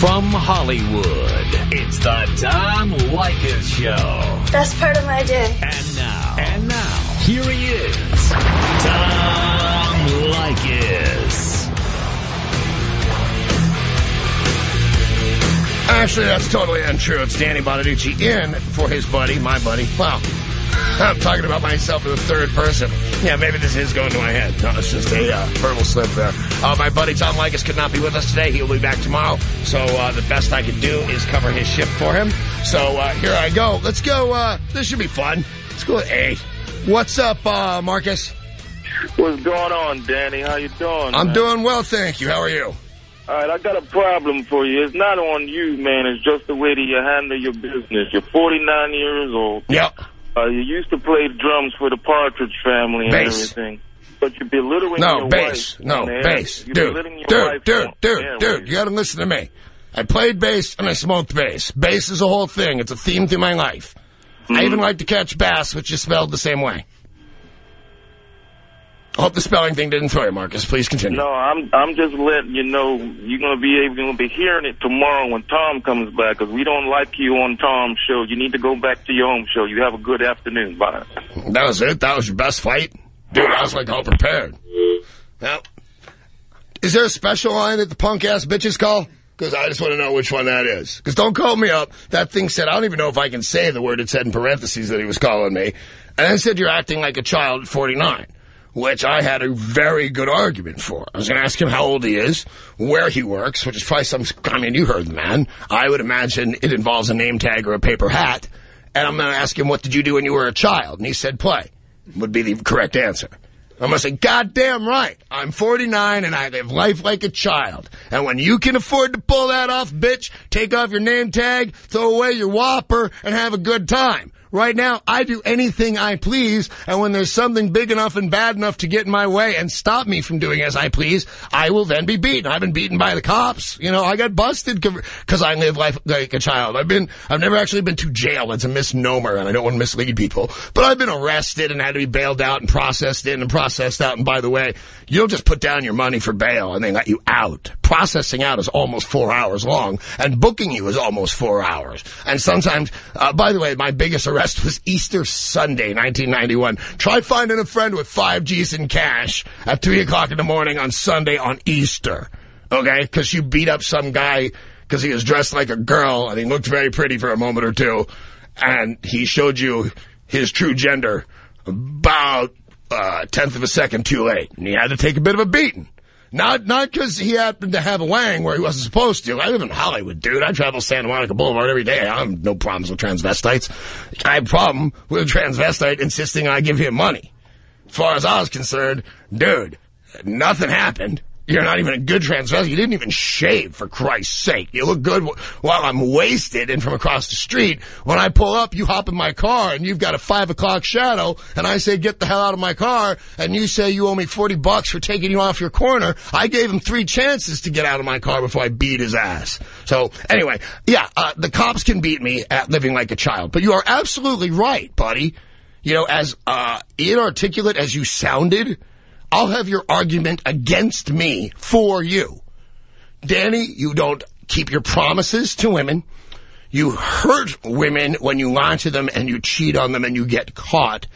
From Hollywood, it's the Tom Leykis Show. Best part of my day. And now, and now, here he is, Tom Leykis. Actually, that's totally untrue. It's Danny Bonaducci in for his buddy, my buddy. Wow. I'm talking about myself in the third person. Yeah, maybe this is going to my head. No, it's just a uh, verbal slip there. Uh, my buddy Tom Leykis could not be with us today. He'll be back tomorrow. So uh, the best I can do is cover his shift for him. So uh, here I go. Let's go. Uh, this should be fun. Let's go at 8. What's up, uh, Marcus? What's going on, Danny? How you doing? I'm man? doing well, thank you. How are you? All right, I got a problem for you. It's not on you, man. It's just the way that you handle your business. You're 49 years old. Yep. Uh, you used to play drums for the Partridge Family and Bass. everything. But you're belittling No, your bass. wife. No, bass. Dude, belittling your dude, dude, on dude, dude, you gotta listen to me. I played bass and I smoked bass. Bass is a whole thing. It's a theme through my life. I even like to catch bass, which is spelled the same way. I hope the spelling thing didn't throw you, Marcus. Please continue. No, I'm I'm just letting you know you're gonna be able to be hearing it tomorrow when Tom comes back because we don't like you on Tom's show. You need to go back to your own show. You have a good afternoon. Bye. That was it? That was your best fight? Dude, I was like all prepared. Now, is there a special line that the punk-ass bitches call? Because I just want to know which one that is. Because don't call me up. That thing said, I don't even know if I can say the word it said in parentheses that he was calling me. And then said, you're acting like a child at 49. Which I had a very good argument for. I was going to ask him how old he is, where he works, which is probably some, I mean, you heard the man. I would imagine it involves a name tag or a paper hat. And I'm going to ask him, what did you do when you were a child? And he said, play would be the correct answer. I'm going to say, goddamn right. I'm 49 and I live life like a child. And when you can afford to pull that off, bitch, take off your name tag, throw away your whopper, and have a good time. Right now, I do anything I please, and when there's something big enough and bad enough to get in my way and stop me from doing as I please, I will then be beaten. I've been beaten by the cops. You know, I got busted because I live life like a child. I've been, I've never actually been to jail. It's a misnomer, and I don't want to mislead people. But I've been arrested and had to be bailed out and processed in and processed out. And by the way, you don't just put down your money for bail and they let you out. Processing out is almost four hours long, and booking you is almost four hours. And sometimes, uh, by the way, my biggest arrest was Easter Sunday, 1991. Try finding a friend with five G's in cash at 3 o'clock in the morning on Sunday on Easter. Okay? Because you beat up some guy because he was dressed like a girl and he looked very pretty for a moment or two. And he showed you his true gender about a tenth of a second too late. And he had to take a bit of a beating. Not not because he happened to have a wang where he wasn't supposed to. I live in Hollywood, dude. I travel Santa Monica Boulevard every day. I have no problems with transvestites. I have a problem with a transvestite insisting I give him money. As far as I was concerned, dude, nothing happened. You're not even a good transvestite. You didn't even shave, for Christ's sake. You look good while I'm wasted and from across the street. When I pull up, you hop in my car and you've got a five o'clock shadow and I say, get the hell out of my car. And you say you owe me 40 bucks for taking you off your corner. I gave him three chances to get out of my car before I beat his ass. So anyway, yeah, uh, the cops can beat me at living like a child, but you are absolutely right, buddy. You know, as uh, inarticulate as you sounded, I'll have your argument against me for you. Danny, you don't keep your promises to women. You hurt women when you lie to them and you cheat on them and you get caught.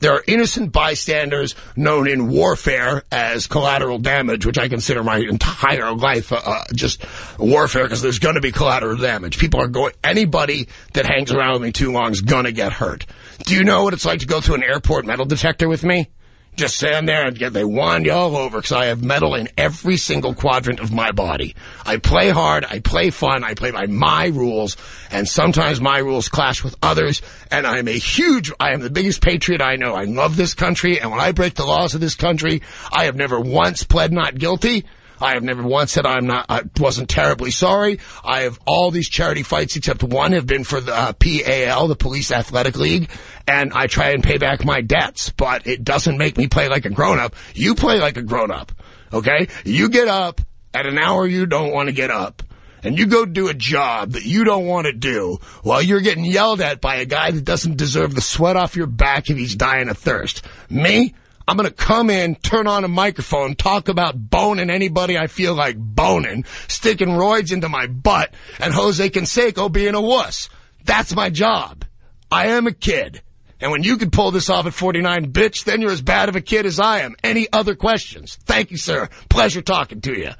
There are innocent bystanders known in warfare as collateral damage, which I consider my entire life uh, uh, just warfare because there's going to be collateral damage. People are going, anybody that hangs around with me too long is going to get hurt. Do you know what it's like to go through an airport metal detector with me? Just stand there and get, they wand you all over because I have metal in every single quadrant of my body. I play hard, I play fun, I play by my rules, and sometimes my rules clash with others, and I'm a huge, I am the biggest patriot I know. I love this country, and when I break the laws of this country, I have never once pled not guilty. I have never once said I'm not, I wasn't terribly sorry. I have all these charity fights except one have been for the uh, PAL, the Police Athletic League, and I try and pay back my debts, but it doesn't make me play like a grown-up. You play like a grown-up, okay? You get up at an hour you don't want to get up, and you go do a job that you don't want to do while you're getting yelled at by a guy that doesn't deserve the sweat off your back if he's dying of thirst. Me? I'm going to come in, turn on a microphone, talk about boning anybody I feel like boning, sticking roids into my butt, and Jose Canseco being a wuss. That's my job. I am a kid. And when you can pull this off at 49, bitch, then you're as bad of a kid as I am. Any other questions? Thank you, sir. Pleasure talking to you.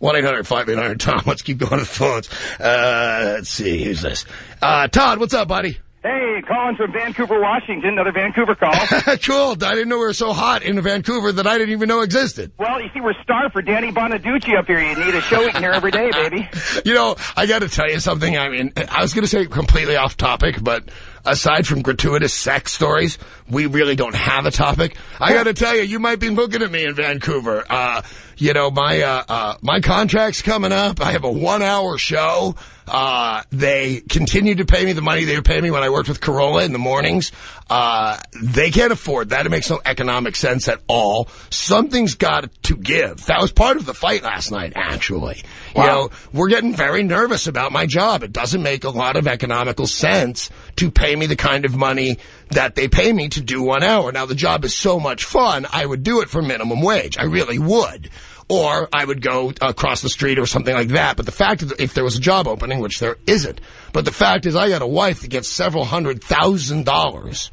1-800-5800-TOM. Let's keep going to the phones. Uh, let's see. Who's this? Uh, Todd, what's up, buddy? Hey, calling from Vancouver, Washington. Another Vancouver call. cool. I didn't know we were so hot in Vancouver that I didn't even know existed. Well, you see, we're starved for Danny Bonaducci up here. You need a show can hear every day, baby. you know, I got to tell you something. I mean, I was going to say completely off topic, but aside from gratuitous sex stories, we really don't have a topic. I got to tell you, you might be looking at me in Vancouver. Uh, you know, my uh, uh, my contract's coming up. I have a one-hour show. Uh, they continue to pay me the money they were paying me when I worked with Carolla in the mornings. Uh, they can't afford that. It makes no economic sense at all. Something's got to give. That was part of the fight last night, actually. Wow. You know, we're getting very nervous about my job. It doesn't make a lot of economical sense to pay me the kind of money that they pay me to do one hour. Now, the job is so much fun, I would do it for minimum wage. I really would or I would go across the street or something like that. But the fact is, if there was a job opening, which there isn't, but the fact is I got a wife that gets several hundred thousand dollars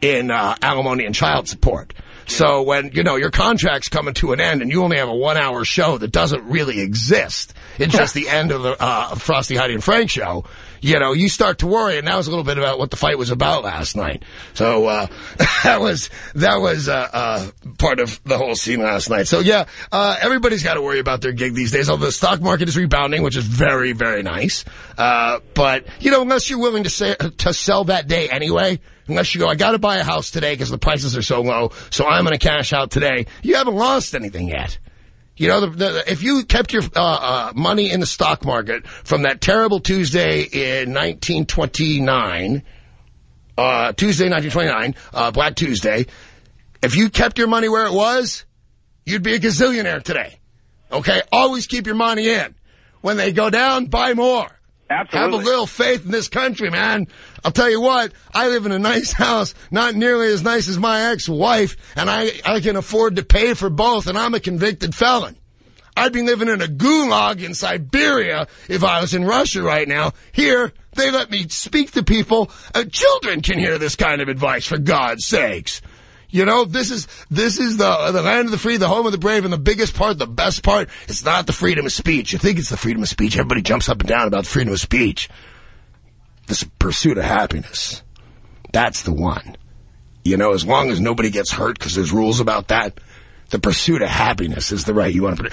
in uh, alimony and child support. So when, you know, your contract's coming to an end and you only have a one-hour show that doesn't really exist, it's just the end of the uh, Frosty, Heidi, and Frank show, you know, you start to worry, and that was a little bit about what the fight was about last night. So uh, that was that was uh, uh, part of the whole scene last night. So yeah, uh, everybody's got to worry about their gig these days. Although the stock market is rebounding, which is very very nice. Uh, but you know, unless you're willing to say to sell that day anyway. Unless you go, I got to buy a house today because the prices are so low, so I'm going to cash out today. You haven't lost anything yet. You know, the, the, if you kept your uh, uh, money in the stock market from that terrible Tuesday in 1929, uh, Tuesday 1929, uh, Black Tuesday, if you kept your money where it was, you'd be a gazillionaire today. Okay? Always keep your money in. When they go down, buy more. Absolutely. Have a little faith in this country, man. I'll tell you what, I live in a nice house, not nearly as nice as my ex-wife, and I, I can afford to pay for both, and I'm a convicted felon. I'd be living in a gulag in Siberia if I was in Russia right now. Here, they let me speak to people. Uh, children can hear this kind of advice, for God's sakes. You know, this is this is the the land of the free, the home of the brave, and the biggest part, the best part, it's not the freedom of speech. You think it's the freedom of speech. Everybody jumps up and down about freedom of speech. This pursuit of happiness. That's the one. You know, as long as nobody gets hurt because there's rules about that, the pursuit of happiness is the right you want to put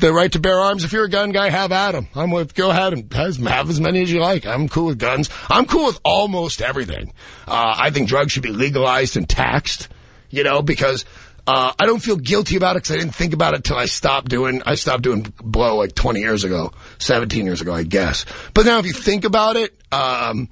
The right to bear arms. If you're a gun guy, have at them. I'm with, go ahead and have as many as you like. I'm cool with guns. I'm cool with almost everything. Uh, I think drugs should be legalized and taxed, you know, because uh, I don't feel guilty about it because I didn't think about it until I stopped doing, I stopped doing blow like 20 years ago, 17 years ago, I guess. But now if you think about it, um,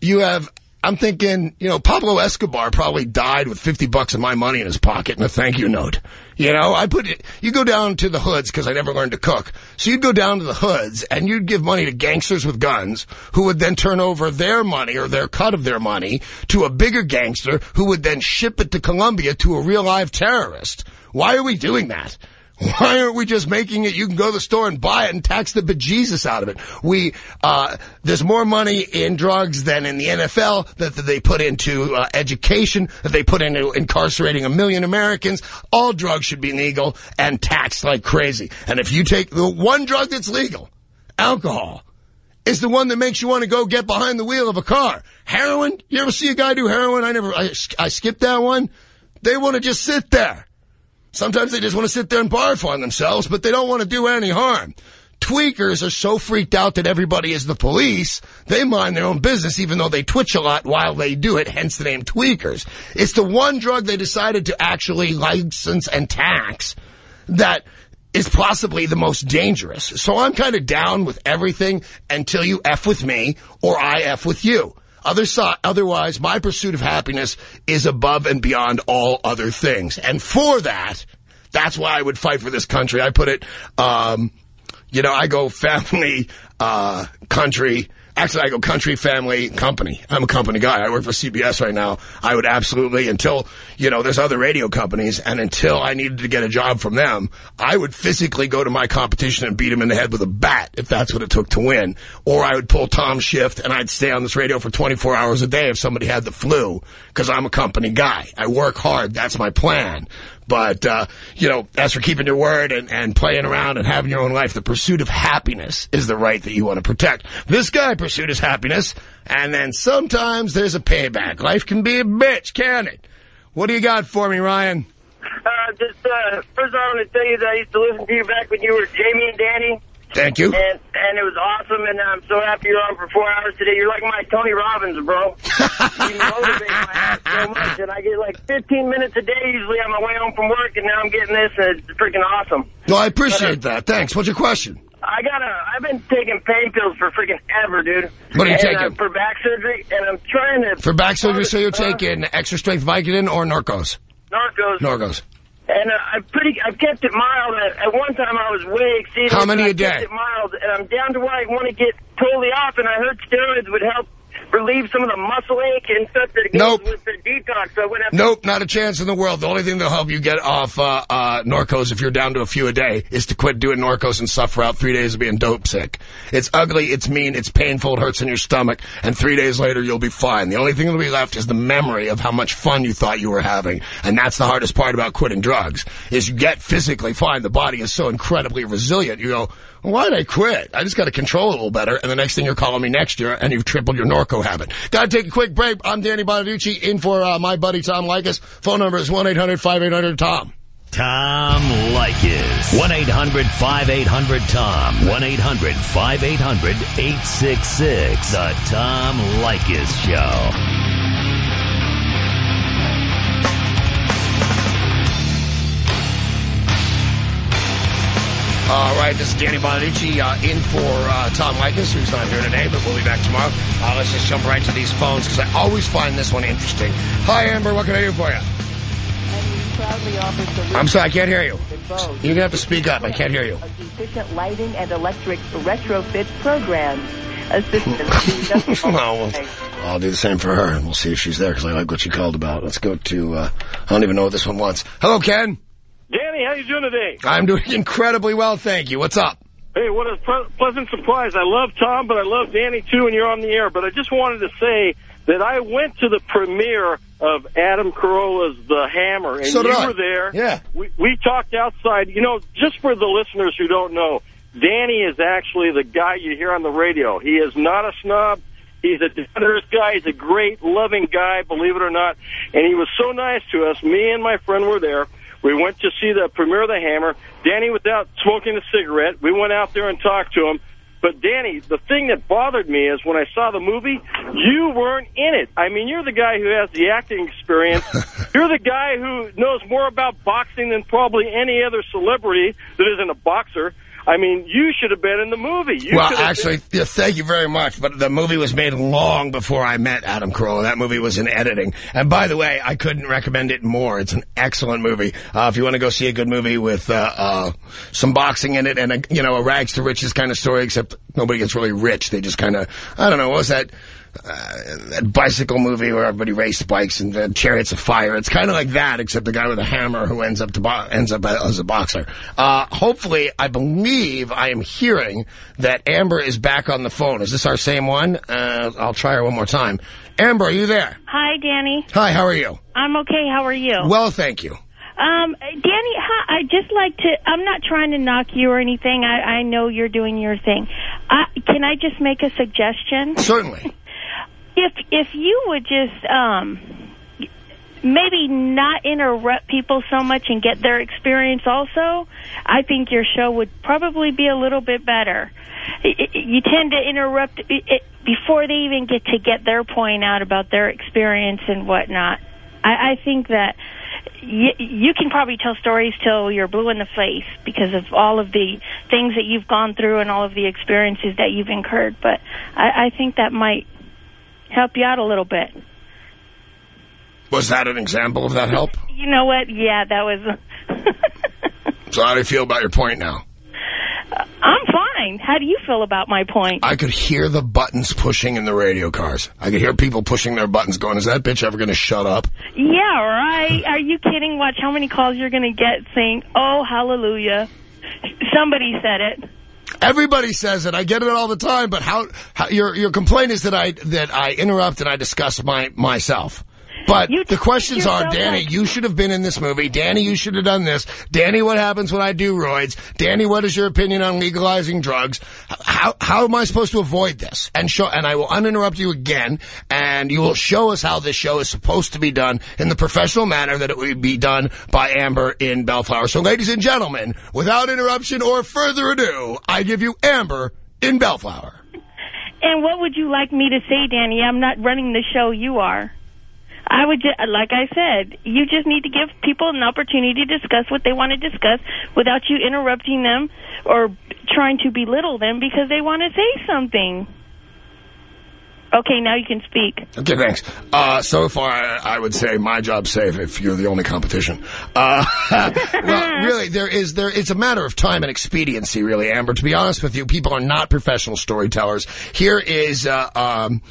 you have I'm thinking, you know, Pablo Escobar probably died with 50 bucks of my money in his pocket and a thank you note. You know, I put it, you go down to the hoods because I never learned to cook. So you'd go down to the hoods and you'd give money to gangsters with guns who would then turn over their money or their cut of their money to a bigger gangster who would then ship it to Colombia to a real live terrorist. Why are we doing that? Why aren't we just making it? You can go to the store and buy it and tax the bejesus out of it. We, uh, there's more money in drugs than in the NFL that, that they put into uh, education, that they put into incarcerating a million Americans. All drugs should be legal and taxed like crazy. And if you take the one drug that's legal, alcohol, is the one that makes you want to go get behind the wheel of a car. Heroin, you ever see a guy do heroin? I never, I, I skipped that one. They want to just sit there. Sometimes they just want to sit there and barf on themselves, but they don't want to do any harm. Tweakers are so freaked out that everybody is the police, they mind their own business even though they twitch a lot while they do it, hence the name tweakers. It's the one drug they decided to actually license and tax that is possibly the most dangerous. So I'm kind of down with everything until you F with me or I F with you. Other otherwise, my pursuit of happiness is above and beyond all other things. And for that, that's why I would fight for this country. I put it, um, you know, I go family, uh, country, Actually, I go country, family, company. I'm a company guy. I work for CBS right now. I would absolutely, until, you know, there's other radio companies, and until I needed to get a job from them, I would physically go to my competition and beat him in the head with a bat, if that's what it took to win. Or I would pull Tom's shift, and I'd stay on this radio for 24 hours a day if somebody had the flu, because I'm a company guy. I work hard. That's my plan. But, uh, you know, as for keeping your word and, and playing around and having your own life, the pursuit of happiness is the right that you want to protect. This guy pursued his happiness, and then sometimes there's a payback. Life can be a bitch, can it? What do you got for me, Ryan? Uh, just, uh, first I want to tell you that I used to listen to you back when you were Jamie and Danny. Thank you. And and it was awesome, and I'm so happy you're on for four hours today. You're like my Tony Robbins, bro. you motivate my ass so much, and I get like 15 minutes a day usually on my way home from work, and now I'm getting this, and it's freaking awesome. No, I appreciate that. Thanks. What's your question? I got a, I've been taking pain pills for freaking ever, dude. What are you and, taking? Uh, for back surgery, and I'm trying to... For back surgery, so you're Uh, taking extra strength Vicodin or Norcos? Narcos. Norcos. And uh, I've pretty, I've kept it mild. At, at one time, I was way exceeding. How many a I kept it mild, and I'm down to where I want to get totally off. And I heard steroids would help relieve some of the muscle ache and stuff that goes Nope. with the detox. So I went up. Nope, not a chance in the world. The only thing that'll help you get off uh, uh, Norcos if you're down to a few a day is to quit doing Norcos and suffer out three days of being dope sick. It's ugly, it's mean, it's painful, it hurts in your stomach, and three days later you'll be fine. The only thing that'll be left is the memory of how much fun you thought you were having, and that's the hardest part about quitting drugs, is you get physically fine. The body is so incredibly resilient. You go, why did I quit? I just got to control it a little better, and the next thing you're calling me next year, and you've tripled your Norco habit. Got to take a quick break. I'm Danny Bonaducci, in for uh, my buddy Tom Leykis. Phone number is 1-800-5800-TOM. Tom Leykis. 1-800-5800-TOM. 1-800-5800-866. The Tom Leykis Show. Right, this is Danny Bonaducci uh, in for uh, Tom Leykis, who's not here today, but we'll be back tomorrow. Uh, let's just jump right to these phones, because I always find this one interesting. Hi, Amber. What can I do for you? and we proudly offer solutions I'm sorry, I can't hear you. You're going to have to speak up. I can't hear you. efficient lighting and electric retrofit programs. Assistance. we'll, I'll do the same for her, and we'll see if she's there, because I like what she called about. Let's go to, uh, I don't even know what this one wants. Hello, Ken. Danny, how you doing today? I'm doing incredibly well, thank you. What's up? Hey, what a ple- pleasant surprise. I love Tom, but I love Danny, too, and you're on the air. But I just wanted to say that I went to the premiere of Adam Carolla's The Hammer, and So you I. were there. Yeah. We, we talked outside. You know, just for the listeners who don't know, Danny is actually the guy you hear on the radio. He is not a snob. He's a generous guy. He's a great, loving guy, believe it or not. And he was so nice to us. Me and my friend were there. We went to see the premiere of The Hammer. Danny, without smoking a cigarette, we went out there and talked to him. But Danny, the thing that bothered me is when I saw the movie, you weren't in it. I mean, you're the guy who has the acting experience. you're the guy who knows more about boxing than probably any other celebrity that isn't a boxer. I mean, you should have been in the movie. You well, actually, yeah, thank you very much. But the movie was made long before I met Adam Carolla. That movie was in editing. And by the way, I couldn't recommend it more. It's an excellent movie. Uh, if you want to go see a good movie with uh, uh, some boxing in it and a, you know a rags to riches kind of story, except nobody gets really rich. They just kind of I don't know. What was that? Uh, that bicycle movie where everybody raced bikes and uh, chariots of fire. It's kind of like that, except the guy with a hammer who ends up to bo- ends up as a boxer. Uh, hopefully, I believe I am hearing that Amber is back on the phone. Is this our same one? Uh, I'll try her one more time. Amber, are you there? Hi, Danny. Hi, how are you? I'm okay. How are you? Well, thank you. Um, Danny, I just like to. I'm not trying to knock you or anything. I, I know you're doing your thing. I, can I just make a suggestion? Certainly. If if you would just um, maybe not interrupt people so much and get their experience also, I think your show would probably be a little bit better. You tend to interrupt it before they even get to get their point out about their experience and whatnot. I, I think that y- you can probably tell stories till you're blue in the face because of all of the things that you've gone through and all of the experiences that you've incurred. But I, I think that might help you out a little bit. Was that an example of that help? You know what? Yeah, that was. So how do you feel about your point now? Uh, I'm fine. fine. How do you feel about my point? I could hear the buttons pushing in the radio cars. I could hear people pushing their buttons going, is that bitch ever going to shut up? Yeah, right. Are you kidding? Watch how many calls you're going to get saying, oh, hallelujah. Somebody said it. Everybody says it. I get it all the time. But how, how your your complaint is that I that I interrupt and I discuss my myself. But You the questions are, Danny, that- you should have been in this movie. Danny, you should have done this. Danny, what happens when I do roids? Danny, what is your opinion on legalizing drugs? How how am I supposed to avoid this? And show and I will uninterrupt you again, and you will show us how this show is supposed to be done in the professional manner that it would be done by Amber in Bellflower. So, ladies and gentlemen, without interruption or further ado, I give you Amber in Bellflower. And what would you like me to say, Danny? I'm not running the show. You are. I would, ju- like I said, you just need to give people an opportunity to discuss what they want to discuss without you interrupting them or trying to belittle them because they want to say something. Okay, now you can speak. Okay, thanks. Uh, so far, I, I would say my job's safe if you're the only competition. Uh, well, really, there is there. It's a matter of time and expediency, really, Amber. To be honest with you, people are not professional storytellers. Here is. Uh, um,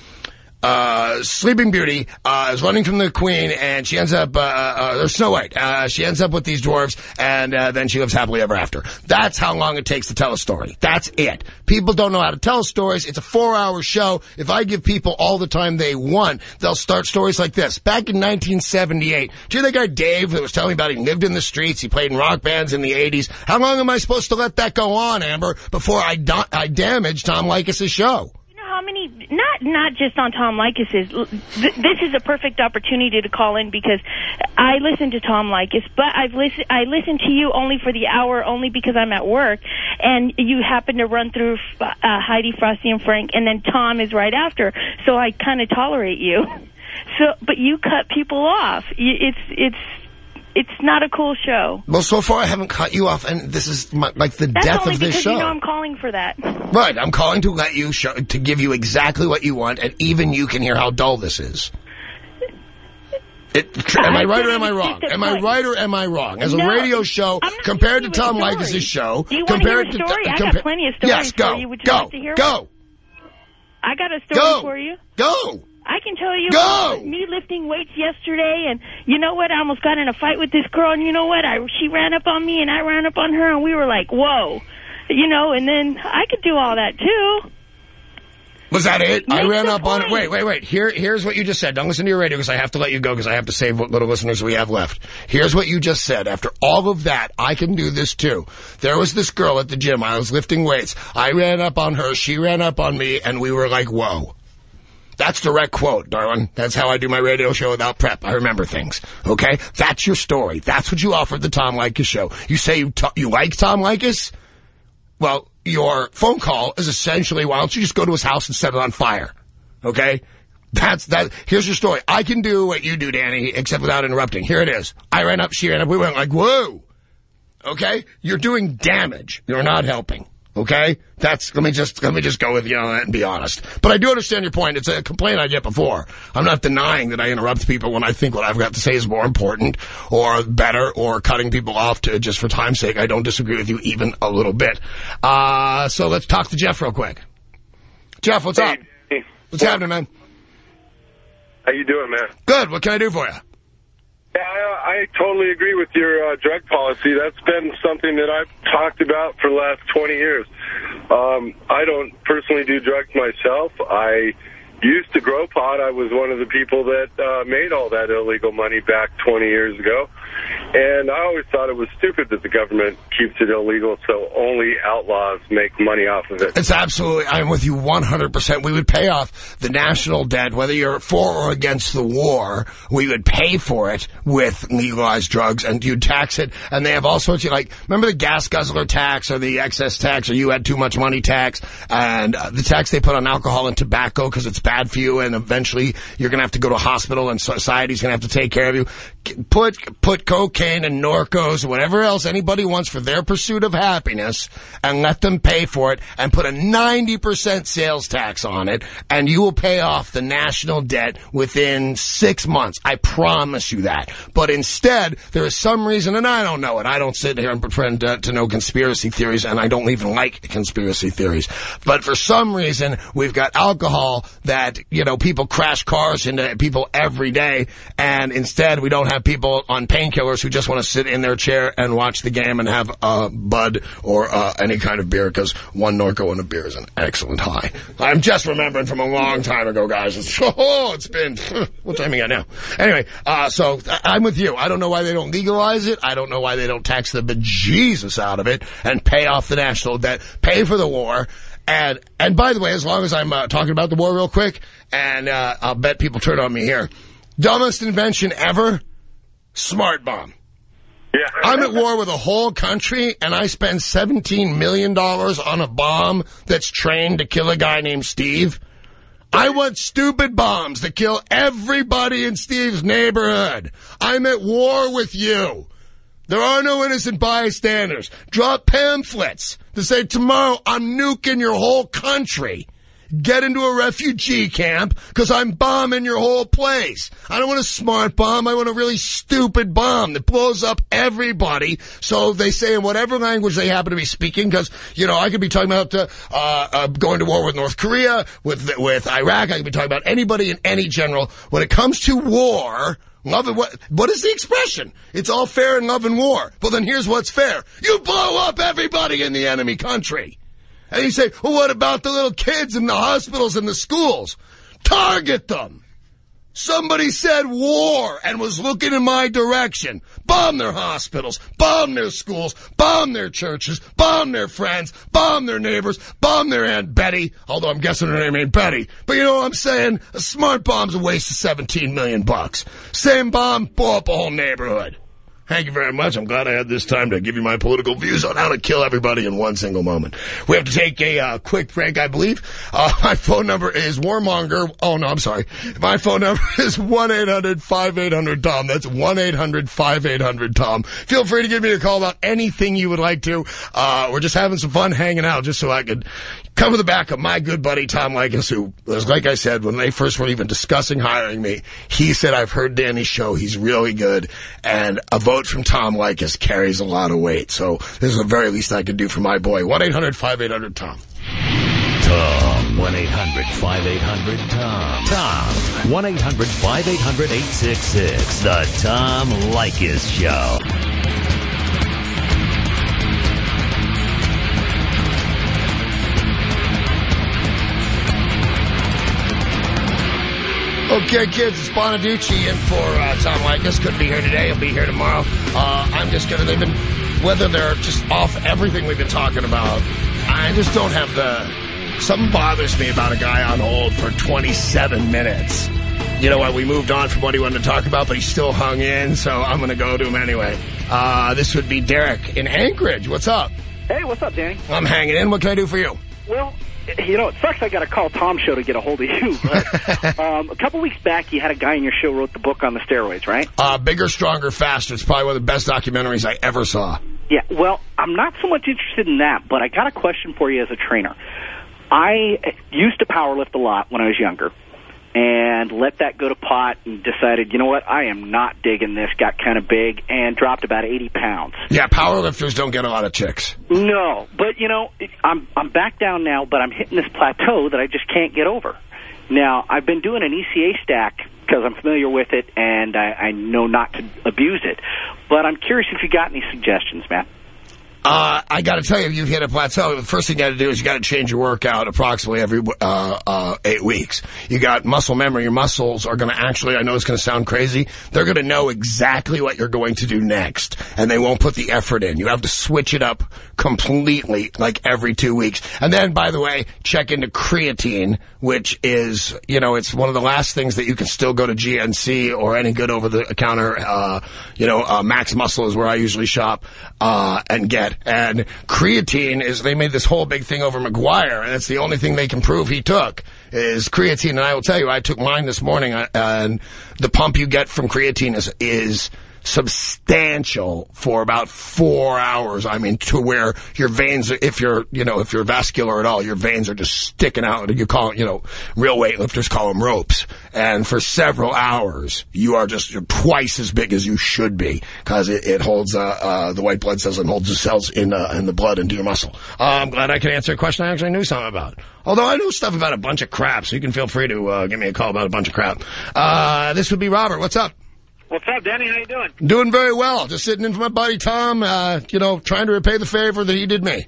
uh, Sleeping Beauty uh, is running from the Queen, and she ends up, uh, uh, Snow White. Uh, she ends up with these dwarves, and uh, then she lives happily ever after. That's how long it takes to tell a story. That's it. People don't know how to tell stories. It's a four-hour show. If I give people all the time they want, they'll start stories like this. Back in 1978, do you think our Dave that was telling me about he lived in the streets, he played in rock bands in the 80s? How long am I supposed to let that go on, Amber, before I, I damage Tom Leykis' show? How many, not not just on Tom Leykis's, th- this is a perfect opportunity to call in because I listen to Tom Leykis, but I've listen, I listen to you only for the hour, only because I'm at work, and you happen to run through uh, Heidi, Frosty, and Frank, and then Tom is right after, so I kind of tolerate you. So, but you cut people off. It's it's it's not a cool show. Well, so far I haven't cut you off, and this is my, like the That's death only of this because show. you know I'm calling for that. right, I'm calling to let you show, to give you exactly what you want, and even you can hear how dull this is. It, am I I right or am I wrong? Am I right or am I wrong? As a No, radio show, compared to Tom. Leykis' show, Do you compared hear a to story? I got plenty of stories Yes, for go, you. Would you go, like to hear go, I got a story go, for you. go. I can tell you Go! me lifting weights yesterday, and you know what? I almost got in a fight with this girl, and you know what? I she ran up on me, and I ran up on her, and we were like, "Whoa," you know. And then I could do all that too. Was that it? I ran up on it. Wait, wait, wait. Here, here's what you just said. Don't listen to your radio because I have to let you go because I have to save what little listeners we have left. Here's what you just said. After all of that, I can do this too. There was this girl at the gym. I was lifting weights. I ran up on her. She ran up on me and we were like, whoa. That's direct quote, darling. That's how I do my radio show without prep. I remember things. Okay? That's your story. That's what you offered the Tom Leykis show. You say you, you like Tom Leykis? Well, your phone call is essentially, why don't you just go to his house and set it on fire? Okay? That's that. Here's your story. I can do what you do, Danny, except without interrupting. Here it is. I ran up, she ran up. We went like, whoa. Okay? You're doing damage. You're not helping. Okay? That's, let me just, let me just go with you on that and be honest. But I do understand your point. It's a complaint I get before. I'm not denying that I interrupt people when I think what I've got to say is more important or better or cutting people off to just for time's sake. I don't disagree with you even a little bit. Uh, so let's talk to Jeff real quick. Jeff, what's up? Hey, What's happening, man? how you doing, man? Good. What can I do for you? Yeah, I, I totally agree with your uh, drug policy. That's been something that I've talked about for the last 20 years. Um, I don't personally do drugs myself. I used to grow pot. I was one of the people that uh, made all that illegal money back 20 years ago. And I always thought it was stupid that the government keeps it illegal so only outlaws make money off of it. It's absolutely, I'm with you 100%. We would pay off the national debt, whether you're for or against the war. We would pay for it with legalized drugs and you'd tax it. And they have all sorts of, like, remember the gas guzzler tax or the excess tax or you had too much money tax and uh, the tax they put on alcohol and tobacco because it's bad for you and eventually you're going to have to go to hospital and society's going to have to take care of you. Put put cocaine and Norcos or whatever else anybody wants for their pursuit of happiness and let them pay for it and put a 90% sales tax on it and you will pay off the national debt within six months. I promise you that. But instead, there is some reason, and I don't know it. I don't sit here and pretend to, to know conspiracy theories, and I don't even like conspiracy theories. But for some reason, we've got alcohol that, you know, people crash cars into people every day, and instead we don't have people on painkillers who just want to sit in their chair and watch the game and have a Bud or uh, any kind of beer, because one Norco and a beer is an excellent high. I'm just remembering from a long time ago, guys. It's, oh, it's been, what time we got now? Anyway, uh, so I'm with you. I don't know why they don't legalize it. I don't know why they don't tax the bejesus out of it and pay off the national debt, pay for the war. And, and by the way, as long as I'm uh, talking about the war real quick, and uh, I'll bet people turn on me here. Dumbest invention ever? Smart bomb. Yeah. I'm at war with a whole country, and I spend $17 million on a bomb that's trained to kill a guy named Steve. I want stupid bombs that kill everybody in Steve's neighborhood. I'm at war with you. There are no innocent bystanders. Drop pamphlets to say tomorrow I'm nuking your whole country. Get into a refugee camp because I'm bombing your whole place. I don't want a smart bomb. I want a really stupid bomb that blows up everybody. So they say in whatever language they happen to be speaking because, you know, I could be talking about uh, uh, uh, going to war with North Korea, with, with Iraq. I could be talking about anybody and any general. When it comes to war, Love and what? What is the expression? It's all fair in love and war. Well, then here's what's fair: you blow up everybody in the enemy country. And you say, well, what about the little kids in the hospitals and the schools? Target them. Somebody said war and was looking in my direction. Bomb their hospitals, bomb their schools, bomb their churches, bomb their friends, bomb their neighbors, bomb their Aunt Betty, although I'm guessing her name ain't Betty. But you know what I'm saying? A smart bomb's a waste of 17 million bucks. Same bomb, blow up a whole neighborhood. Thank you very much. I'm glad I had this time to give you my political views on how to kill everybody in one single moment. We have to take a uh, quick break, I believe. Uh, my phone number is Warmonger. Oh, no, I'm sorry. My phone number is 1-800-5800-TOM. That's 1-800-5800-TOM. Feel free to give me a call about anything you would like to. Uh, we're just having some fun hanging out just so I could cover the back of my good buddy Tom Leykis, who like I said, when they first were even discussing hiring me, he said, I've heard Danny's show. He's really good. And a vote from Tom Leykis carries a lot of weight. So this is the very least I could do for my boy. 1-800-5800-TOM. Tom. 1-800-5800-TOM. Tom. 1-800-5800-866. The Tom Leykis Show. Okay, kids, it's Bonaducci in for uh, Tom Leykis. Couldn't be here today. He'll be here tomorrow. Uh, I'm just going to, they've been, whether they're just off everything we've been talking about, I just don't have the, something bothers me about a guy on hold for 27 minutes. You know what? We moved on from what he wanted to talk about, but he still hung in, so I'm going to go to him anyway. Uh, this would be Derek in Anchorage. What's up? Hey, what's up, Danny? I'm hanging in. What can I do for you? Well, you know, it sucks I got to call Tom Show to get a hold of you. But, um, a couple weeks back, you had a guy in your show wrote the book on the steroids, right? Uh, bigger, stronger, faster. It's probably one of the best documentaries I ever saw. Yeah, well, I'm not so much interested in that, but I got a question for you as a trainer. I used to powerlift a lot when I was younger and let that go to pot and decided, you know what, I am not digging this, got kind of big and dropped about 80 pounds. Yeah, powerlifters don't get a lot of chicks. No, but you know, I'm I'm back down now, but I'm hitting this plateau that I just can't get over. Now, I've been doing an ECA stack because I'm familiar with it and I, I know not to abuse it. But I'm curious if you got any suggestions, man. Uh, I got to tell you, if you've hit a plateau, the first thing you got to do is you got to change your workout approximately every uh, uh, eight weeks. You got muscle memory. Your muscles are going to actually, I know it's going to sound crazy, they're going to know exactly what you're going to do next, and they won't put the effort in. You have to switch it up completely, like every two weeks. And then, by the way, check into creatine, which is, you know, it's one of the last things that you can still go to GNC or any good over-the-counter, uh, you know, uh, Max Muscle is where I usually shop, uh, and get. And creatine is, they made this whole big thing over McGwire, and it's the only thing they can prove he took. is creatine. And I will tell you, I took mine this morning, uh, and the pump you get from creatine is, is substantial for about four hours. I mean, to where your veins, if you're, you know, if you're vascular at all, your veins are just sticking out. You call it, you know, real weightlifters call them ropes. And for several hours, you are just twice as big as you should be because it, it holds uh, uh, the white blood cells and holds the cells in uh, in the blood into your muscle. Uh, I'm glad I could answer a question I actually knew something about. Although I know stuff about a bunch of crap, so you can feel free to uh, give me a call about a bunch of crap. Uh, this would be Robert. What's up? What's up, Danny? How you doing? Doing very well. Just sitting in for my buddy Tom, uh, you know, trying to repay the favor that he did me.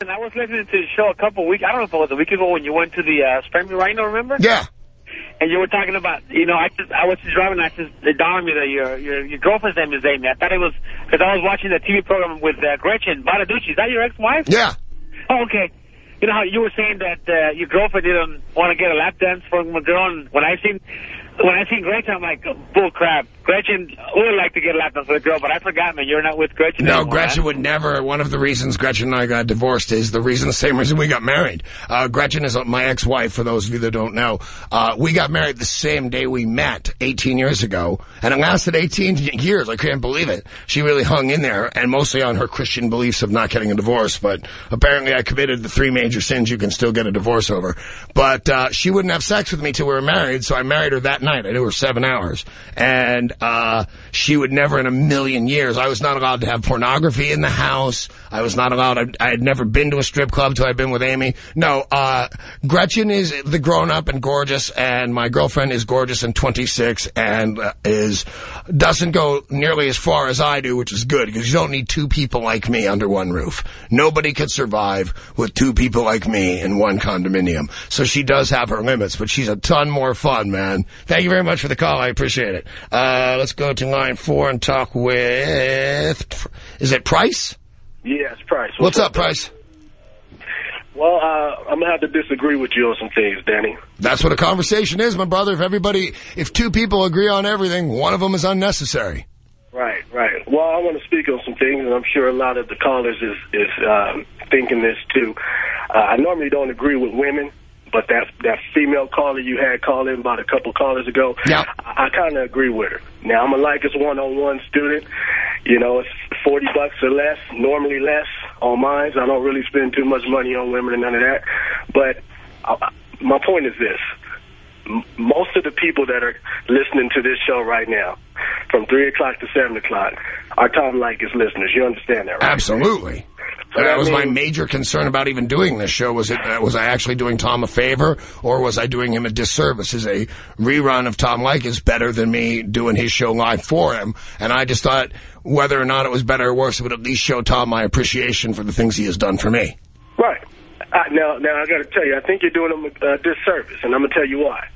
And I was listening to the show a couple weeks, I don't know if it was a week ago when you went to the uh, Spearmint Rhino, remember? Yeah. And you were talking about, you know, I just, I was just driving and I just, it dawned on me that your, your, your girlfriend's name is Amy. I thought it was, because I was watching the TV program with uh, Gretchen Bonaducci. Is that your ex-wife? Yeah. Oh, okay. You know how you were saying that uh, your girlfriend didn't want to get a lap dance from a girl, and when I seen when I seen Gretchen, I'm like, bull crap. Gretchen would like to get a lap dance the girl, but I forgot, man, you're not with Gretchen No, anymore, Gretchen huh? would never. One of the reasons Gretchen and I got divorced is the reason, the same reason we got married. Uh, Gretchen is my ex-wife, for those of you that don't know. Uh, we got married the same day we met 18 years ago, and it lasted 18 years. I can't believe it. She really hung in there, and mostly on her Christian beliefs of not getting a divorce, but apparently I committed the three major sins you can still get a divorce over. But uh, she wouldn't have sex with me till we were married, so I married her that night. I knew her seven hours. And uh, she would never in a million years, I was not allowed to have pornography in the house. I was not allowed, I, I had never been to a strip club till I'd been with Amy. No, uh, Gretchen is the grown-up and gorgeous, and my girlfriend is gorgeous and 26 and uh, is doesn't go nearly as far as I do, which is good, because you don't need two people like me under one roof. Nobody could survive with two people like me in one condominium. So she does have her limits, but she's a ton more fun, man. Thank you very much for the call. I appreciate it. Uh, let's go to line four and talk with, is it Price? Yes, Price. What's, up, Price? Well, uh, I'm going to have to disagree with you on some things, Danny. That's what a conversation is, my brother. If everybody, if two people agree on everything, one of them is unnecessary. Right, right. Well, I want to speak on some things, and I'm sure a lot of the callers is, is um, thinking this, too. Uh, I normally don't agree with women, but that that female caller you had call in about a couple callers ago, yeah. I, I kind of agree with her. Now, I'm a Leykis one-on-one student. You know, it's 40 bucks or less, normally less on mine. I don't really spend too much money on women and none of that. But uh, my point is this. M most of the people that are listening to this show right now, from 3 o'clock to 7 o'clock, are Tom Leykis listeners. You understand that, right? Absolutely. So that that was my major concern about even doing this show. Was it uh, was I actually doing Tom a favor, or was I doing him a disservice? Is a rerun of Tom Leykis better than me doing his show live for him? And I just thought whether or not it was better or worse, it would at least show Tom my appreciation for the things he has done for me. Right. Uh, now, now I got to tell you, I think you're doing him a uh, disservice, and I'm gonna tell you why.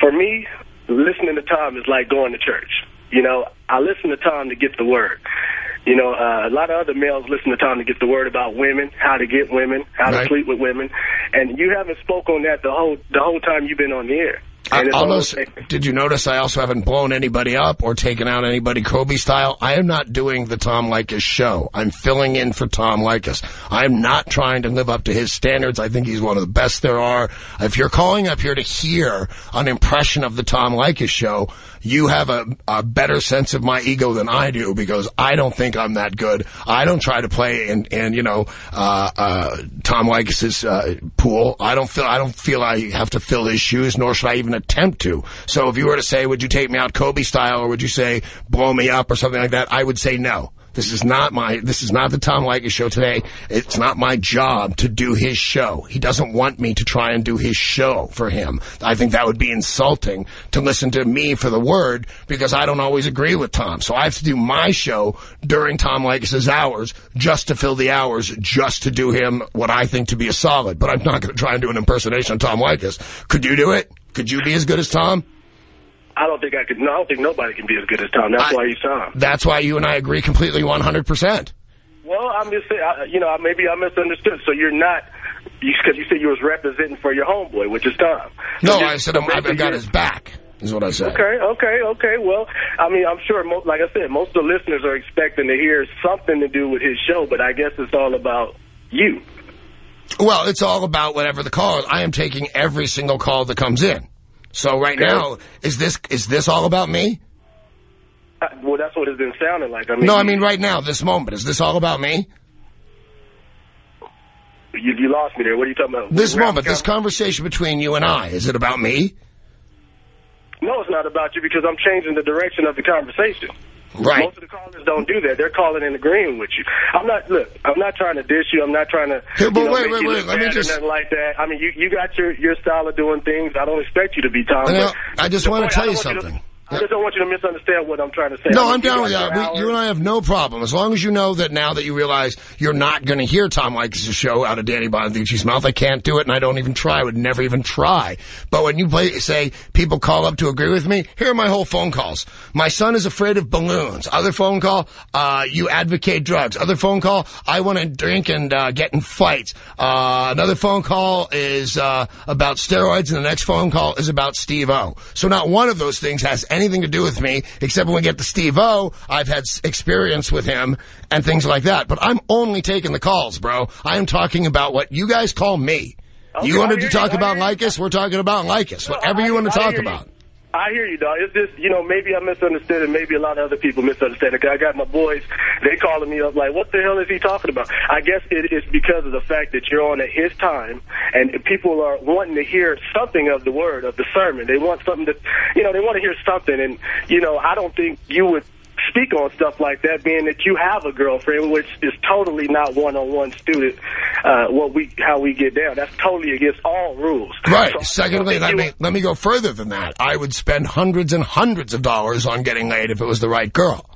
For me, listening to Tom is like going to church. You know, I listen to Tom to get the word. You know, uh, a lot of other males listen to Tom to get the word about women, how to get women, how Right. to sleep with women, and you haven't spoke on that the whole the whole time you've been on the air. I almost, did you notice I also haven't blown anybody up or taken out anybody Kobe style? I am not doing the Tom Leykis show. I'm filling in for Tom Leykis. I'm not trying to live up to his standards. I think he's one of the best there are. If you're calling up here to hear an impression of the Tom Leykis show, you have a, a better sense of my ego than I do because I don't think I'm that good. I don't try to play in, in you know, uh, uh, Tom Leykis's, uh, pool. I don't feel, I don't feel I have to fill his shoes, nor should I even attempt to. So if you were to say, would you take me out Kobe style or would you say blow me up or something like that? I would say no. This is not my, this is not the Tom Leykis show today. It's not my job to do his show. He doesn't want me to try and do his show for him. I think that would be insulting to listen to me for the word because I don't always agree with Tom. So I have to do my show during Tom Leykis's hours just to fill the hours, just to do him what I think to be a solid. But I'm not going to try and do an impersonation of Tom Leykis. Could you do it? Could you be as good as Tom? I don't think I could. No, I don't think nobody can be as good as Tom. That's I- why he's Tom. That's why you and I agree completely 100%. Well, I'm just saying, I- you know, maybe I misunderstood. So you're not, because you, said you was representing for your homeboy, which is Tom. No, So just- I said I'm, I've got his back, is what I said. Okay, okay, okay. Well, I mean, I'm sure, most, like I said, most of the listeners are expecting to hear something to do with his show, but I guess it's all about you. Well, it's all about whatever the call is. I am taking every single call that comes in. So right now, is this is this all about me? Uh, Well, that's what it's been sounding like. I mean, No, I mean right now, this moment. Is this all about me? you, you lost me there. What are you talking about? This We're moment, this conversation between you and I, is it about me? No, it's not about you because I'm changing the direction of the conversation. Right. Most of the callers don't do that. They're calling and agreeing with you. I'm not. Look, I'm not trying to dish you. I'm not trying to. Here, but you know, wait, make wait, you wait, let me just- nothing like that. I mean, you you got your your style of doing things. I don't expect you to be Tom. But I just wanna tell you to- something. I just don't want you to misunderstand what I'm trying to say. No, I'm down with your We, you and I have no problem. As long as you know that now that you realize you're not going to hear Tom Leykis' show out of Danny Bonaducci's mouth, I can't do it, and I don't even try. I would never even try. But when you play, say people call up to agree with me, here are my whole phone calls. My son is afraid of balloons. Other phone call, uh, you advocate drugs. Other phone call, I want to drink and uh, get in fights. Uh, another phone call is uh, about steroids, and the next phone call is about Steve O. So not one of those things has anything to do with me, except when we get to Steve O, I've had experience with him and things like that. But I'm only taking the calls, bro. I am talking about what you guys call me. Okay, you wanted to talk I about you. Leykis, we're talking about Leykis. Whatever I- you want to I talk about. you. I hear you, dog. It's just, you know, maybe I misunderstood and maybe a lot of other people misunderstand it. I got my boys, they calling me up like, what the hell is he talking about? I guess it is because of the fact that you're on at his time and people are wanting to hear something of the word, of the sermon. They want something to, you know, they want to hear something. And, you know, I don't think you would speak on stuff like that, being that you have a girlfriend, which is totally not one-on-one student, uh, what we, how we get down. That's totally against all rules. Right. So Secondly, let me let me go further than that. I would spend hundreds and hundreds of dollars on getting laid if it was the right girl.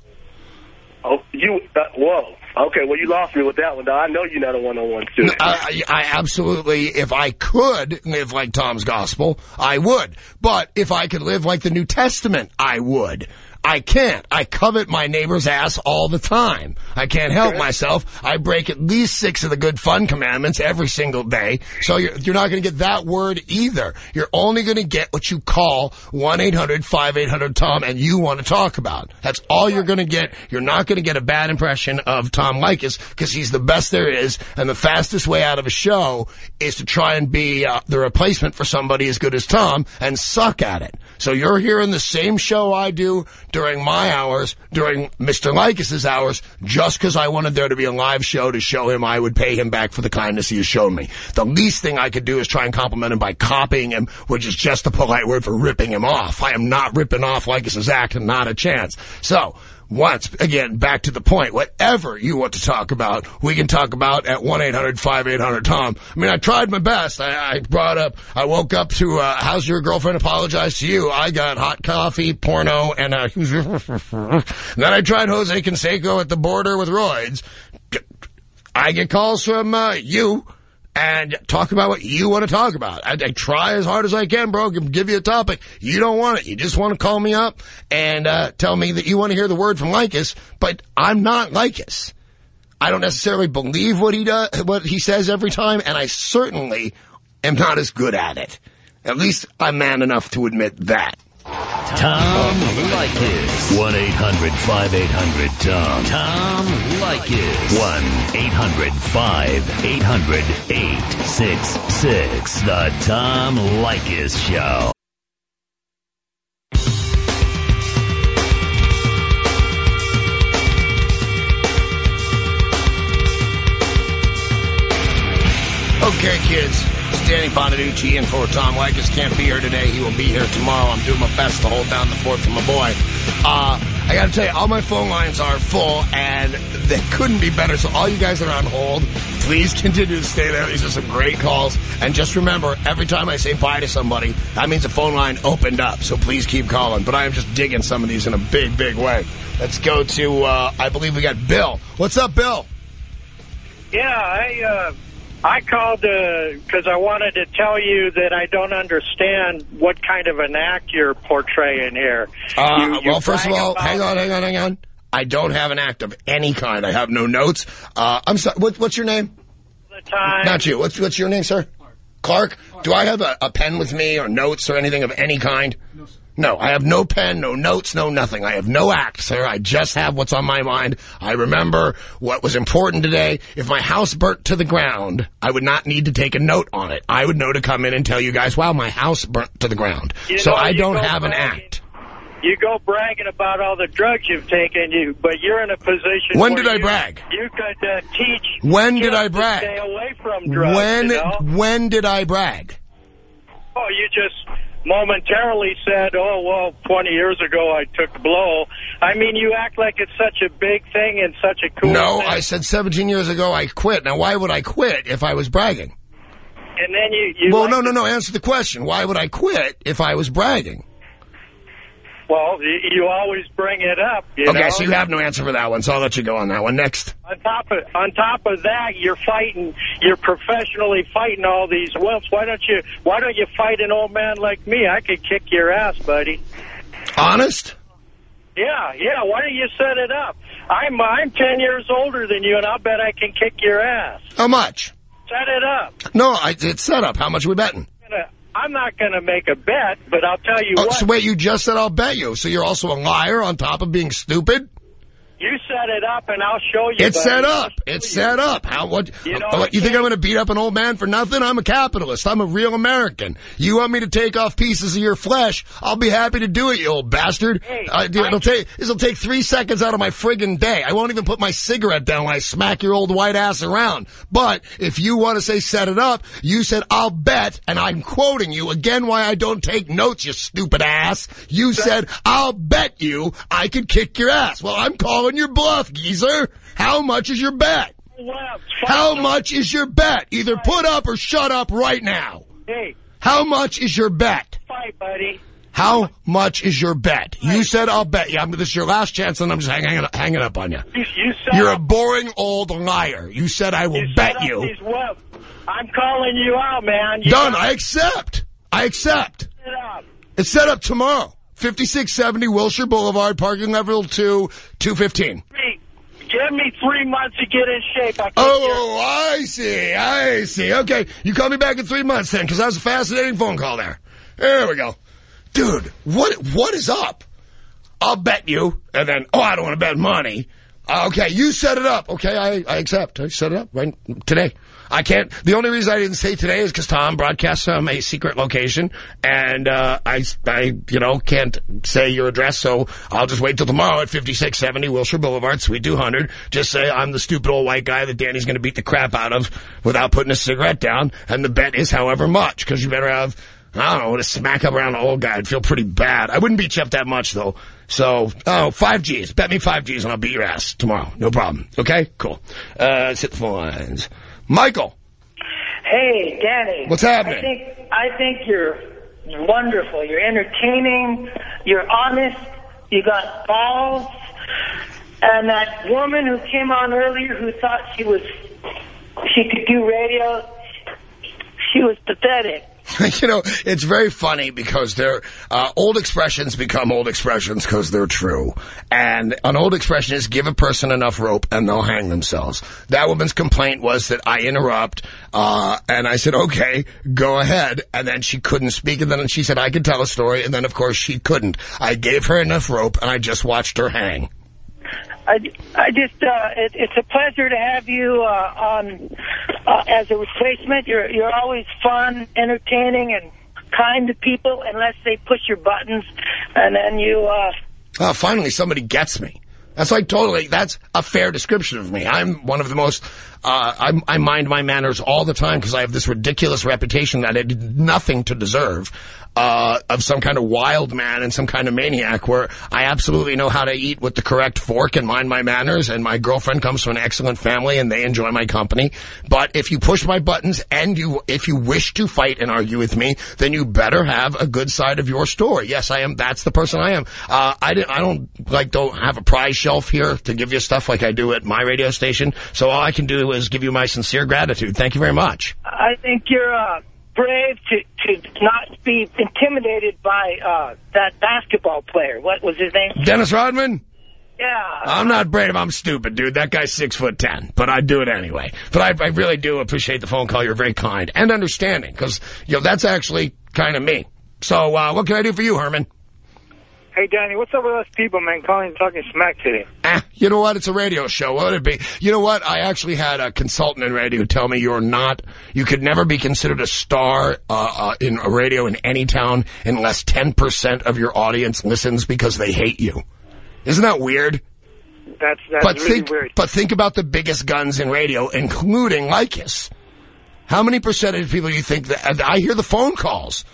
Oh, you, uh, whoa. Okay, well, you lost me with that one, though. I know you're not a one-on-one student. I, I absolutely, if I could live like Tom's gospel, I would. But if I could live like the New Testament, I would. I can't. I covet my neighbor's ass all the time. I can't help myself. I break at least six of the good fun commandments every single day. So you're, you're not going to get that word either. You're only going to get what you call 1-800-5800-TOM and you want to talk about. That's all you're going to get. You're not going to get a bad impression of Tom Leykis because he's the best there is. And the fastest way out of a show is to try and be uh, the replacement for somebody as good as Tom and suck at it. So you're hearing the same show I do during my hours, during Mr. Leykis's hours, just because I wanted there to be a live show to show him I would pay him back for the kindness he has shown me. The least thing I could do is try and compliment him by copying him, which is just a polite word for ripping him off. I am not ripping off Leykis's act, and not a chance. So, once, again, back to the point, whatever you want to talk about, we can talk about at 1-800-5800-TOM. I mean, I tried my best. I, I brought up, I woke up to, uh, how's your girlfriend apologize to you? I got hot coffee, porno, and, uh, then I tried Jose Canseco at the border with roids. I get calls from, uh, you and talk about what you want to talk about. I, I try as hard as I can, bro. Give, you a topic. You don't want it. You just want to call me up and uh, tell me that you want to hear the word from Leykis, but I'm not Leykis. I don't necessarily believe what he does, what he says every time, and I certainly am not as good at it. At least I'm man enough to admit that. Tom Leykis. 1-800-5800-TOM. Tom Leykis. 1-800-5800-866. The Tom Leykis Show. Okay, kids. Danny Bonaducci in for Tom Leykis. Can't be here today. He will be here tomorrow. I'm doing my best to hold down the fort for my boy. Uh, I got to tell you, all my phone lines are full, and they couldn't be better. So all you guys that are on hold, please continue to stay there. These are some great calls. And just remember, every time I say bye to somebody, that means a phone line opened up. So please keep calling. But I am just digging some of these in a big, big way. Let's go to, uh, I believe we got Bill. What's up, Bill? Yeah, I uh, I called because I wanted to tell you that I don't understand what kind of an act you're portraying here. Uh, You- well, first of all, hang on, hang on, hang on. I don't have an act of any kind. I have no notes. Uh, I'm sorry. What, what's your name? the time. Not you. What's what's your name, sir? Clark. Do I have a, a pen with me or notes or anything of any kind? No, I have no pen, no notes, no nothing. I have no act, sir. I just have what's on my mind. I remember what was important today. If my house burnt to the ground, I would not need to take a note on it. I would know to come in and tell you guys, wow, my house burnt to the ground. You so know, I don't have an bragging. act. You go bragging about all the drugs you've taken, you, but you're in a position. When did I you- brag? You could uh, teach. When did I brag? Stay away from drugs. when you know? when did I brag? Oh, you just momentarily said, "Oh, well, 20 years ago I took blow." I mean, you act like it's such a big thing and such a cool. No, thing. I said 17 years ago I quit. Now, why would I quit if I was bragging? And then you, you well, like no, no, no. Answer the question. Why would I quit if I was bragging? Well, you, always bring it up. You okay, know? so you have no answer for that one, so I'll let you go on that one. Next. On top of on top of that, you're fighting. You're professionally fighting all these wimps. Why don't you Why don't you fight an old man like me? I could kick your ass, buddy. Honest? Yeah, yeah. Why don't you set it up? I'm I'm ten years older than you, and I'll bet I can kick your ass. How much? Set it up. No, I, it's set up. How much are we betting? I'm not going to make a bet, but I'll tell you Oh, what. so wait, you just said I'll bet you. So you're also a liar on top of being stupid? You set it up, and I'll show you. It's buddy. set up. It's set up. How what? You know, what, you think I'm going to beat up an old man for nothing? I'm a capitalist. I'm a real American. You want me to take off pieces of your flesh? I'll be happy to do it, you old bastard. Hey, Uh, dude, it'll take this'll take three seconds out of my friggin' day. I won't even put my cigarette down when I smack your old white ass around. But if you want to say set it up, you said I'll bet, and I'm quoting you again. Why I don't take notes, you stupid ass. You said I'll bet you I could kick your ass. Well, I'm calling your bluff, geezer. How much is your bet? How much is your bet? Either put up or shut up right now. Hey, How much is your bet? fight, buddy. How much is your bet? You said I'll bet you. I'm, this is your last chance, and I'm just hanging, hanging up on you. You, You're a boring old liar. You said I will you bet you. I'm calling you out, man. You Done. I accept. I accept. set up. It's set up tomorrow. 5670 Wilshire Boulevard, parking level 2, 215. Give me three months to get in shape. I'll Oh, I see. I see. Okay, you call me back in three months then, because that was a fascinating phone call there. There we go. Dude, what what is up? I'll bet you, and then, oh, I don't want to bet money. Uh, okay, you set it up. Okay, I, I accept. I set it up right today. I can't. The only reason I didn't say today is because Tom broadcasts from a secret location, and uh, I, I, you know, can't say your address, so I'll just wait till tomorrow at 5670 Wilshire Boulevard, Suite 200. Just say I'm the stupid old white guy that Danny's going to beat the crap out of without putting a cigarette down, and the bet is however much, because you better have, I don't know, to smack up around an old guy. I'd feel pretty bad. I wouldn't beat you up that much, though. So, oh, five G's. Bet me five G's and I'll beat your ass tomorrow. No problem. Okay? Cool. Uh, let's hit the phone lines. Michael. Hey, Danny. What's happening? I think I think you're wonderful. You're entertaining. You're honest. You got balls. And that woman who came on earlier who thought she was she could do radio, she was pathetic. you know, it's very funny because they're, uh, old expressions become old expressions because they're true. And an old expression is give a person enough rope and they'll hang themselves. That woman's complaint was that I interrupt, uh, and I said, okay, go ahead. And then she couldn't speak. And then she said I could tell a story. And then, of course, she couldn't. I gave her enough rope and I just watched her hang. I, I just uh, it, it's a pleasure to have you uh, on uh, as a replacement. You're you're always fun, entertaining, and kind to people unless they push your buttons, and then you. Uh, Oh, finally somebody gets me. That's like totally, that's a fair description of me. I'm one of the most, uh, I, I mind my manners all the time because I have this ridiculous reputation that I did nothing to deserve, uh, of some kind of wild man and some kind of maniac where I absolutely know how to eat with the correct fork and mind my manners and my girlfriend comes from an excellent family and they enjoy my company. But if you push my buttons and you, if you wish to fight and argue with me, then you better have a good side of your story. Yes, I am, that's the person I am. Uh, I didn't, I don't, like, don't have a prize shelf here to give you stuff like I do at my radio station. So all I can do is give you my sincere gratitude. Thank you very much. I think you're uh, brave to to not be intimidated by uh, that basketball player. What was his name? Dennis Rodman? Yeah. I'm not brave. I'm stupid, dude. That guy's six foot ten, but I'd do it anyway. But I, I really do appreciate the phone call. You're very kind and understanding because, you know, that's actually kind of me. So, uh, what can I do for you, Herman? Hey, Danny, what's up with us people, man, calling and talking smack today? Eh, you know what? It's a radio show. What would it be? You know what? I actually had a consultant in radio tell me you're not, you could never be considered a star uh, uh, in a radio in any town unless 10% of your audience listens because they hate you. Isn't that weird? That's that's but really think, weird. but think about the biggest guns in radio, including Leykis. How many percentage of people do you think that? and I hear the phone calls,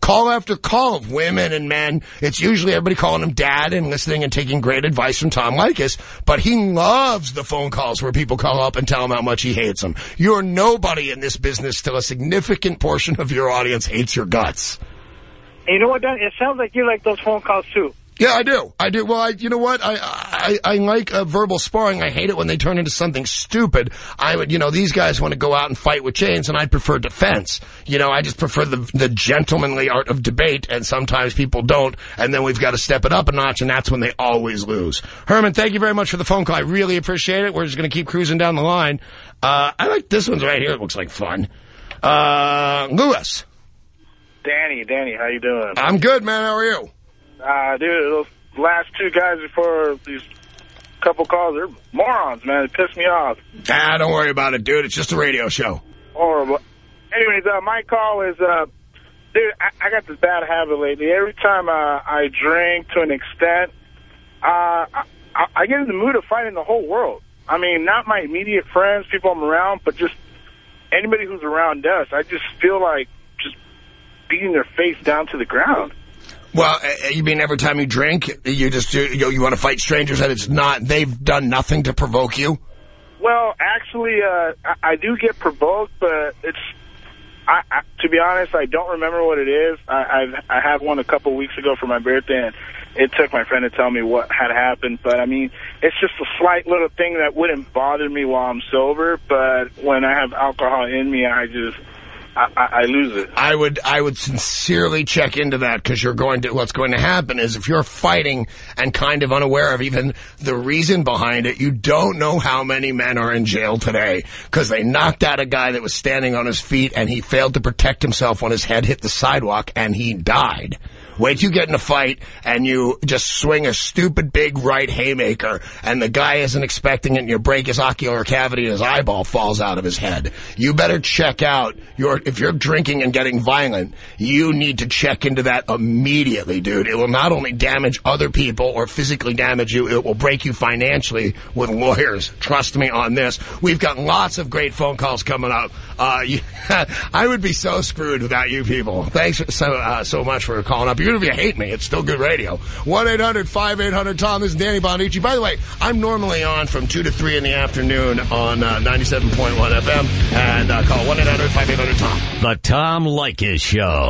call after call of women and men. It's usually everybody calling him dad and listening and taking great advice from Tom Leykis. But he loves the phone calls where people call up and tell him how much he hates them. You're nobody in this business till a significant portion of your audience hates your guts. You know what, Danny? It sounds like you like those phone calls too. Yeah, I do. I do. Well, I, you know what? I I, I like uh, verbal sparring. I hate it when they turn into something stupid. I would, you know, these guys want to go out and fight with chains, and I prefer defense. You know, I just prefer the the gentlemanly art of debate, and sometimes people don't, and then we've got to step it up a notch, and that's when they always lose. Herman, thank you very much for the phone call. I really appreciate it. We're just going to keep cruising down the line. Uh, I like this one's right here. It looks like fun. Uh, Lewis. Danny, Danny, how you doing? I'm good, man. How are you? Uh, dude, those last two guys before these couple calls, they're morons, man. It pissed me off. Ah, don't worry about it, dude. It's just a radio show. Horrible. Anyways, uh, my call is, uh, dude, I, I got this bad habit lately. Every time uh, I drink to an extent, uh, I, I get in the mood of fighting the whole world. I mean, not my immediate friends, people I'm around, but just anybody who's around us. I just feel like just beating their face down to the ground. Well, uh, you mean every time you drink, you just you, you want to fight strangers and it's not, they've done nothing to provoke you? Well, actually, uh, I, I do get provoked, but it's, I, I, to be honest, I don't remember what it is. I, I've, I had one a couple weeks ago for my birthday, and it took my friend to tell me what had happened. But, I mean, it's just a slight little thing that wouldn't bother me while I'm sober, but when I have alcohol in me, I just, I, I, lose it. I would I would sincerely check into that because you're going to what's going to happen is if you're fighting and kind of unaware of even the reason behind it, you don't know how many men are in jail today because they knocked out a guy that was standing on his feet and he failed to protect himself when his head hit the sidewalk and he died. Wait till you get in a fight and you just swing a stupid big right haymaker and the guy isn't expecting it and you break his ocular cavity and his eyeball falls out of his head. You better check out your, if you're drinking and getting violent, you need to check into that immediately, dude. It will not only damage other people or physically damage you, it will break you financially with lawyers. Trust me on this. We've got lots of great phone calls coming up. Uh, you, I would be so screwed without you people. Thanks so, uh, so much for calling up. Even if you hate me, it's still good radio. 1-800-5800-TOM. This is Danny Bonaducci. By the way, I'm normally on from 2 to 3 in the afternoon on uh, 97.1 FM. And uh, call 1-800-5800-TOM. The Tom Leykis Show.